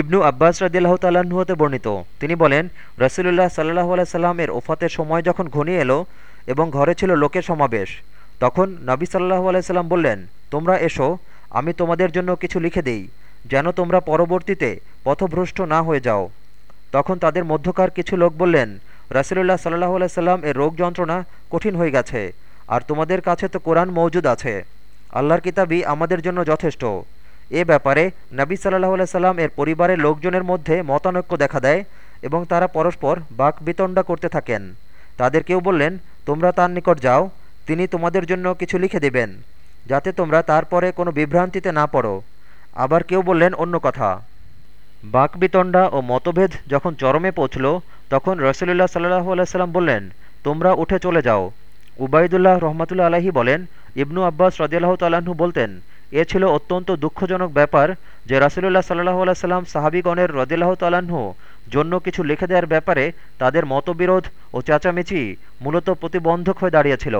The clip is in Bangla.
ইবনু আব্বাস রদিল্লাহ তাল্লাহ্ন হতে বর্ণিত। তিনি বলেন, রসুলুল্লাহ সাল্লাহ সাল্লামের ওফাতের সময় যখন ঘনিয়ে এলো এবং ঘরে ছিল লোকের সমাবেশ, তখন নবী সাল্লাহ আলাইসাল্লাম বললেন, তোমরা এসো, আমি তোমাদের জন্য কিছু লিখে দিই, যেন তোমরা পরবর্তীতে পথভ্রষ্ট না হয়ে যাও। তখন তাদের মধ্যকার কিছু লোক বললেন, রাসুলুল্লাহ সাল্লাহ সাল্লাম এর রোগ যন্ত্রণা কঠিন হয়ে গেছে, আর তোমাদের কাছে তো কোরআন মৌজুদ আছে। আল্লাহর কিতাবই আমাদের জন্য যথেষ্ট। এ ব্যাপারে নবী সাল্লাহ সাল্লাম এর পরিবারের লোকজনের মধ্যে মতানৈক্য দেখা দেয় এবং তারা পরস্পর বাক বিতণ্ডা করতে থাকেন। তাদের কেউ বললেন, তোমরা তার নিকট যাও, তিনি তোমাদের জন্য কিছু লিখে দেবেন, যাতে তোমরা তারপরে কোনো বিভ্রান্তিতে না পড়ো। আবার কেউ বললেন অন্য কথা, বাকবিতণ্ডা ও মতভেদ যখন চরমে পৌঁছল, তখন রসুলুল্লাহ সাল্লাহ আলাইসাল্লাম বললেন, তোমরা উঠে চলে যাও। উবায়দুল্লাহ রহমতুল্লা আলাহি বলেন, ইবনু আব্বাস রদিয়াল্লাহ তাল্লাহ্ন বলতেন এ ছিল অত্যন্ত দুঃখজনক ব্যাপার যে রাসুলুল্লাহ সাল্লাহ আল্লাহ সাল্লাম সাহাবিগণের রদিল্লাহ তালাহ জন্য কিছু লিখে দেওয়ার ব্যাপারে তাদের মতবিরোধ ও চেঁচামেচি মূলত প্রতিবন্ধক হয়ে দাঁড়িয়েছিল।